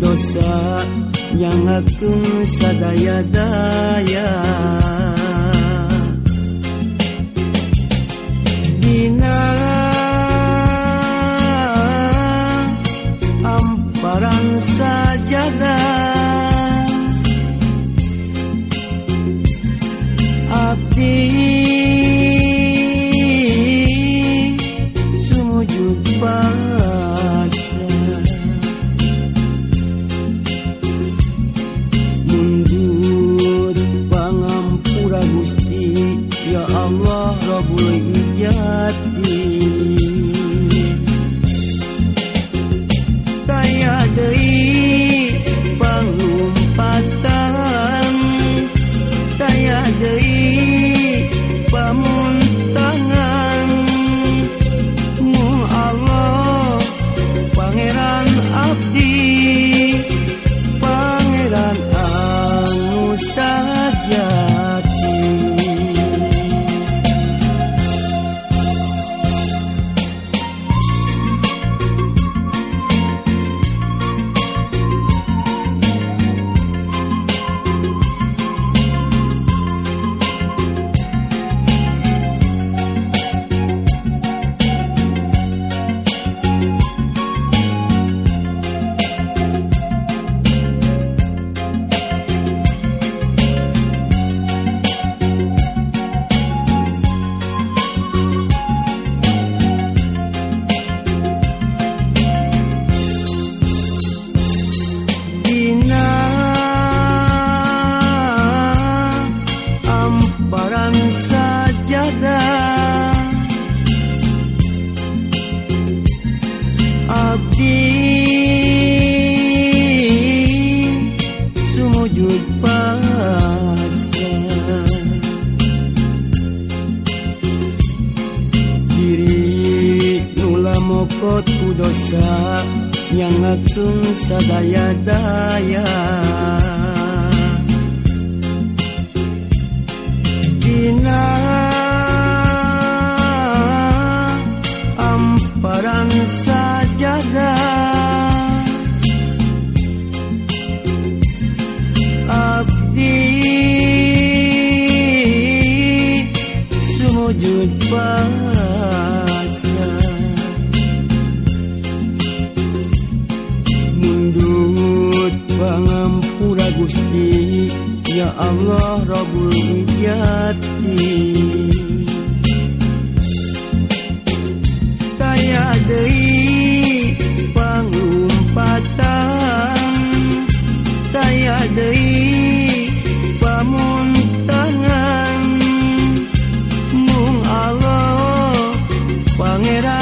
dosa yang aku sadaya-daya. Dina amparan sajadah. Abdi sumujud pasrah diri nula mokot ku dosa yang ngatung sadaya-daya. Dina sujud padanya mundut pangampura Gusti ya Allah Rabbul Ijati it up.